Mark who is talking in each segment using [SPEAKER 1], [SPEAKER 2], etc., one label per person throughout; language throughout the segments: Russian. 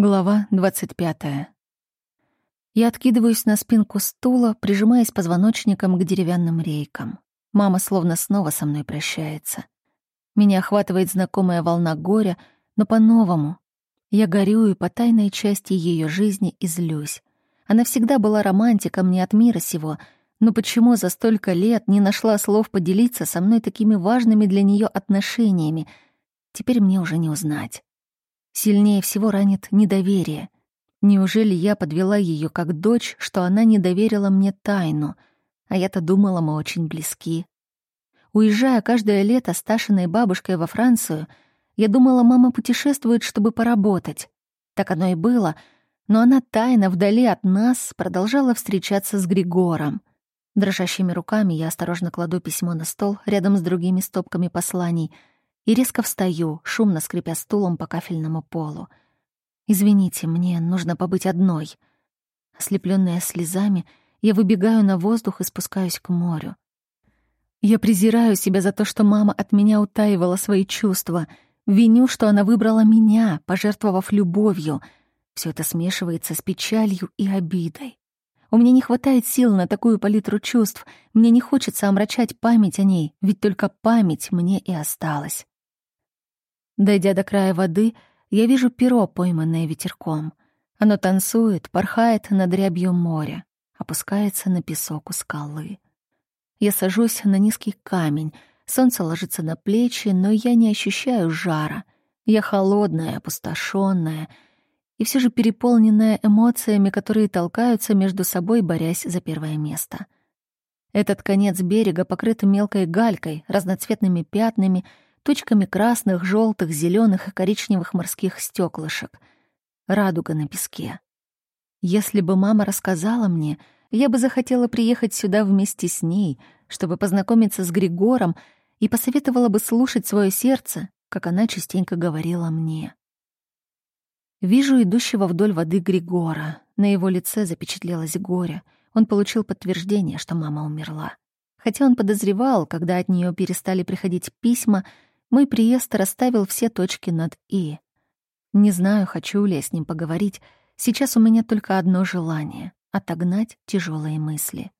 [SPEAKER 1] Глава 25. Я откидываюсь на спинку стула, прижимаясь позвоночником к деревянным рейкам. Мама словно снова со мной прощается. Меня охватывает знакомая волна горя, но по-новому. Я горюю по тайной части ее жизни и злюсь. Она всегда была романтиком не от мира сего, но почему за столько лет не нашла слов поделиться со мной такими важными для нее отношениями? Теперь мне уже не узнать. Сильнее всего ранит недоверие. Неужели я подвела ее как дочь, что она не доверила мне тайну? А я-то думала, мы очень близки. Уезжая каждое лето с Ташиной бабушкой во Францию, я думала, мама путешествует, чтобы поработать. Так оно и было, но она тайно вдали от нас продолжала встречаться с Григором. Дрожащими руками я осторожно кладу письмо на стол рядом с другими стопками посланий — и резко встаю, шумно скрипя стулом по кафельному полу. «Извините, мне нужно побыть одной». Ослепленная слезами, я выбегаю на воздух и спускаюсь к морю. Я презираю себя за то, что мама от меня утаивала свои чувства, виню, что она выбрала меня, пожертвовав любовью. Все это смешивается с печалью и обидой. У меня не хватает сил на такую палитру чувств, мне не хочется омрачать память о ней, ведь только память мне и осталась. Дойдя до края воды, я вижу перо, пойманное ветерком. Оно танцует, порхает над рябью моря, опускается на песок у скалы. Я сажусь на низкий камень, солнце ложится на плечи, но я не ощущаю жара. Я холодная, опустошенная и все же переполненная эмоциями, которые толкаются между собой, борясь за первое место. Этот конец берега покрыт мелкой галькой, разноцветными пятнами — точками красных, желтых, зеленых и коричневых морских стеклышек. Радуга на песке. Если бы мама рассказала мне, я бы захотела приехать сюда вместе с ней, чтобы познакомиться с Григором и посоветовала бы слушать свое сердце, как она частенько говорила мне. Вижу идущего вдоль воды Григора. На его лице запечатлелось горе. Он получил подтверждение, что мама умерла. Хотя он подозревал, когда от нее перестали приходить письма, мой приезд расставил все точки над «и». Не знаю, хочу ли я с ним поговорить. Сейчас у меня только одно желание — отогнать тяжелые мысли.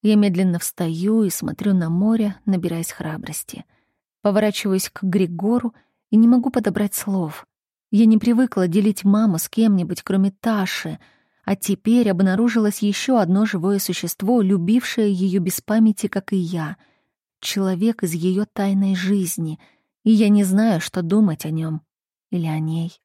[SPEAKER 1] Я медленно встаю и смотрю на море, набираясь храбрости. Поворачиваюсь к Григору и не могу подобрать слов. Я не привыкла делить маму с кем-нибудь, кроме Таши, а теперь обнаружилось еще одно живое существо, любившее ее без памяти, как и я — человек из ее тайной жизни, и я не знаю, что думать о нем или о ней.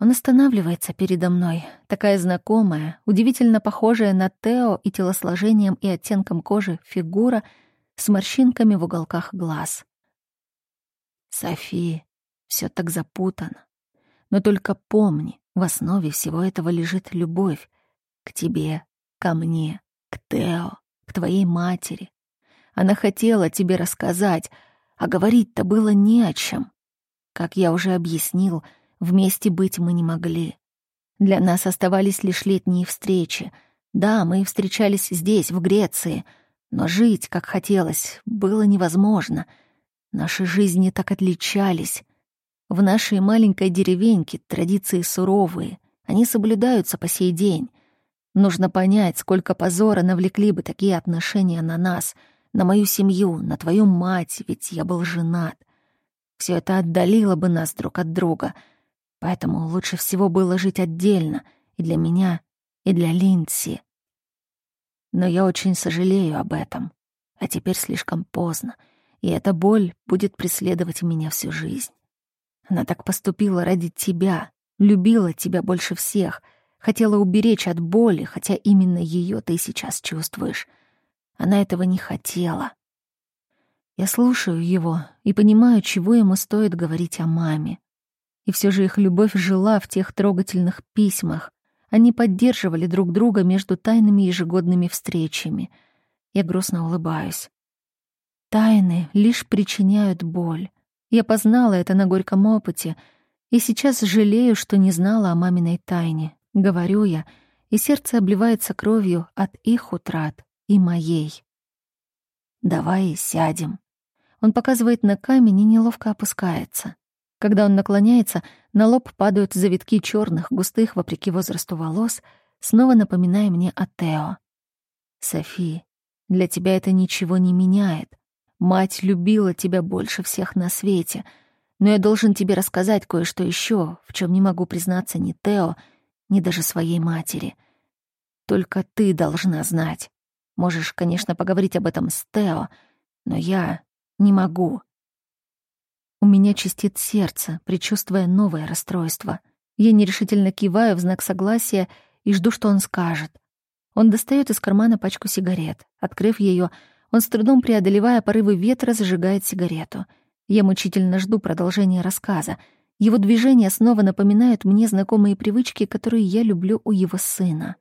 [SPEAKER 1] Он останавливается передо мной, такая знакомая, удивительно похожая на Тео и телосложением и оттенком кожи фигура с морщинками в уголках глаз. Софи, все так запутано. Но только помни, в основе всего этого лежит любовь к тебе, ко мне, к Тео, к твоей матери, она хотела тебе рассказать, а говорить-то было не о чем. Как я уже объяснил, вместе быть мы не могли. Для нас оставались лишь летние встречи. Да, мы встречались здесь, в Греции, но жить, как хотелось, было невозможно. Наши жизни так отличались. В нашей маленькой деревеньке традиции суровые, они соблюдаются по сей день. Нужно понять, сколько позора навлекли бы такие отношения на нас — на мою семью, на твою мать, ведь я был женат. Все это отдалило бы нас друг от друга, поэтому лучше всего было жить отдельно и для меня, и для Линдси. Но я очень сожалею об этом, а теперь слишком поздно, и эта боль будет преследовать меня всю жизнь. Она так поступила ради тебя, любила тебя больше всех, хотела уберечь от боли, хотя именно ее ты сейчас чувствуешь. Она этого не хотела. Я слушаю его и понимаю, чего ему стоит говорить о маме. И все же их любовь жила в тех трогательных письмах. Они поддерживали друг друга между тайными ежегодными встречами. Я грустно улыбаюсь. Тайны лишь причиняют боль. Я познала это на горьком опыте, и сейчас жалею, что не знала о маминой тайне. Говорю я, и сердце обливается кровью от их утрат и моей. «Давай сядем». Он показывает на камень и неловко опускается. Когда он наклоняется, на лоб падают завитки черных, густых, вопреки возрасту волос, снова напоминая мне о Тео. «Софи, для тебя это ничего не меняет. Мать любила тебя больше всех на свете. Но я должен тебе рассказать кое-что еще, в чем не могу признаться ни Тео, ни даже своей матери. Только ты должна знать. Можешь, конечно, поговорить об этом с Тео, но я не могу. У меня чистит сердце, предчувствуя новое расстройство. Я нерешительно киваю в знак согласия и жду, что он скажет. Он достает из кармана пачку сигарет. Открыв ее, он с трудом преодолевая порывы ветра, зажигает сигарету. Я мучительно жду продолжения рассказа. Его движения снова напоминают мне знакомые привычки, которые я люблю у его сына.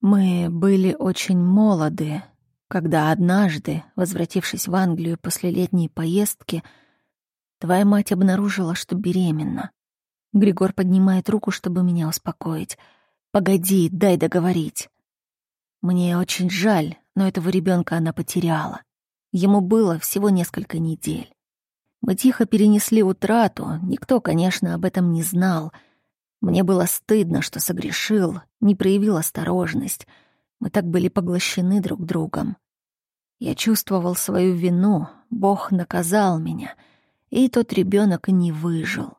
[SPEAKER 1] Мы были очень молоды, когда однажды, возвратившись в Англию после летней поездки, Твоя мать обнаружила, что беременна. Григор поднимает руку, чтобы меня успокоить. Погоди, дай договорить. Мне очень жаль, но этого ребенка она потеряла. Ему было всего несколько недель. Мы тихо перенесли утрату, никто, конечно, об этом не знал. Мне было стыдно, что согрешил, не проявил осторожность. Мы так были поглощены друг другом. Я чувствовал свою вину, Бог наказал меня — и тот ребенок не выжил.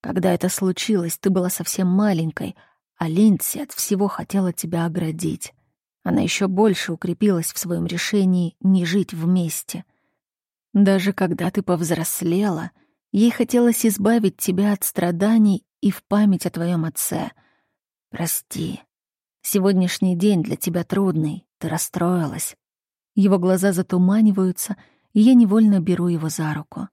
[SPEAKER 1] Когда это случилось, ты была совсем маленькой, а Линдси от всего хотела тебя оградить. Она еще больше укрепилась в своем решении не жить вместе. Даже когда ты повзрослела, ей хотелось избавить тебя от страданий и в память о твоем отце. Прости. Сегодняшний день для тебя трудный, ты расстроилась. Его глаза затуманиваются — и я невольно беру его за руку.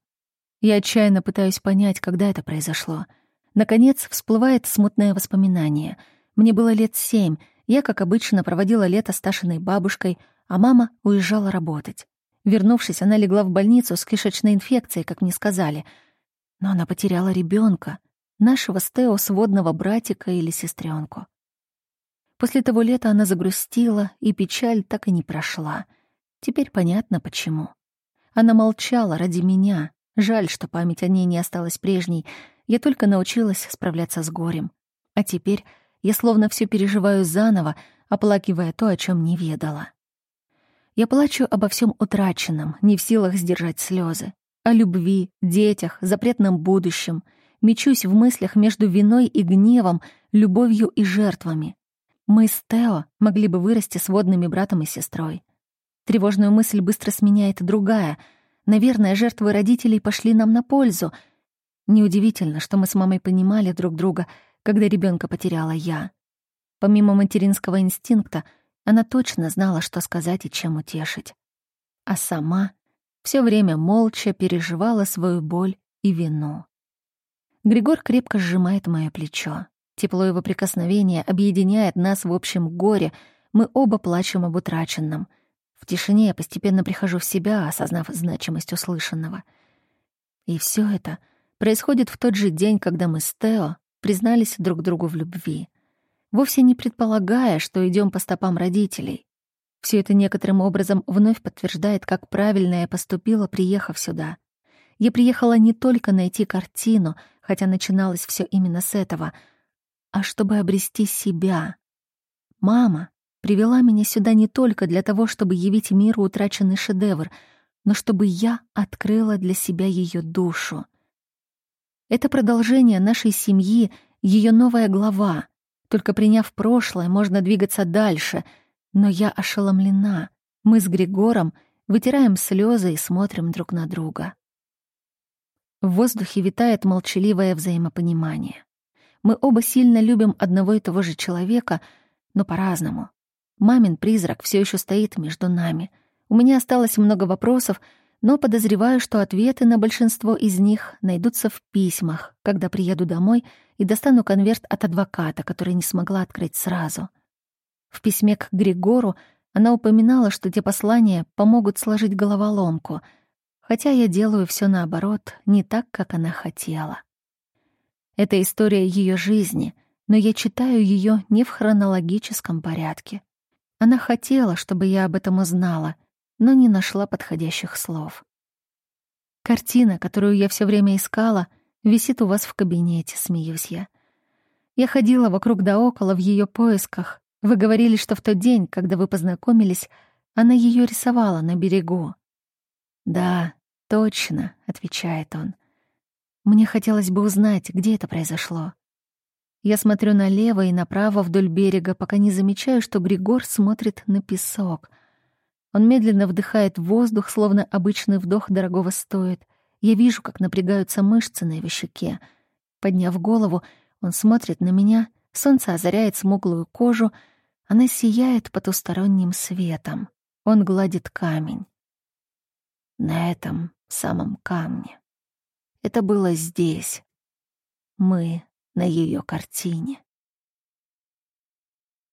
[SPEAKER 1] Я отчаянно пытаюсь понять, когда это произошло. Наконец всплывает смутное воспоминание. Мне было лет семь, я, как обычно, проводила лето с Ташиной бабушкой, а мама уезжала работать. Вернувшись, она легла в больницу с кишечной инфекцией, как мне сказали. Но она потеряла ребенка, нашего Стео сводного братика или сестренку. После того лета она загрустила, и печаль так и не прошла. Теперь понятно, почему. Она молчала ради меня. Жаль, что память о ней не осталась прежней. Я только научилась справляться с горем. А теперь я словно все переживаю заново, оплакивая то, о чем не ведала. Я плачу обо всем утраченном, не в силах сдержать слезы. О любви, детях, запретном будущем. Мечусь в мыслях между виной и гневом, любовью и жертвами. Мы с Тео могли бы вырасти сводными братом и сестрой. Тревожную мысль быстро сменяет другая. Наверное, жертвы родителей пошли нам на пользу. Неудивительно, что мы с мамой понимали друг друга, когда ребенка потеряла я. Помимо материнского инстинкта, она точно знала, что сказать и чем утешить. А сама все время молча переживала свою боль и вину. Григор крепко сжимает мое плечо. Тепло его прикосновения объединяет нас в общем горе. Мы оба плачем об утраченном — в тишине я постепенно прихожу в себя, осознав значимость услышанного. И все это происходит в тот же день, когда мы с Тео признались друг другу в любви, вовсе не предполагая, что идем по стопам родителей. Все это некоторым образом вновь подтверждает, как правильно я поступила, приехав сюда. Я приехала не только найти картину, хотя начиналось все именно с этого, а чтобы обрести себя. Мама привела меня сюда не только для того, чтобы явить миру утраченный шедевр, но чтобы я открыла для себя ее душу. Это продолжение нашей семьи, ее новая глава. Только приняв прошлое, можно двигаться дальше. Но я ошеломлена. Мы с Григором вытираем слезы и смотрим друг на друга. В воздухе витает молчаливое взаимопонимание. Мы оба сильно любим одного и того же человека, но по-разному. Мамин призрак все еще стоит между нами. У меня осталось много вопросов, но подозреваю, что ответы на большинство из них найдутся в письмах, когда приеду домой и достану конверт от адвоката, который не смогла открыть сразу. В письме к Григору она упоминала, что те послания помогут сложить головоломку, хотя я делаю все наоборот, не так, как она хотела. Это история ее жизни, но я читаю ее не в хронологическом порядке. Она хотела, чтобы я об этом узнала, но не нашла подходящих слов. Картина, которую я все время искала, висит у вас в кабинете, смеюсь я. Я ходила вокруг да около в ее поисках. Вы говорили, что в тот день, когда вы познакомились, она ее рисовала на берегу. Да, точно, отвечает он. Мне хотелось бы узнать, где это произошло. Я смотрю налево и направо вдоль берега, пока не замечаю, что Григор смотрит на песок. Он медленно вдыхает воздух, словно обычный вдох дорогого стоит. Я вижу, как напрягаются мышцы на его щеке. Подняв голову, он смотрит на меня, солнце озаряет смуглую кожу, она сияет потусторонним светом. Он гладит камень. На этом самом камне. Это было здесь. Мы на ее картине.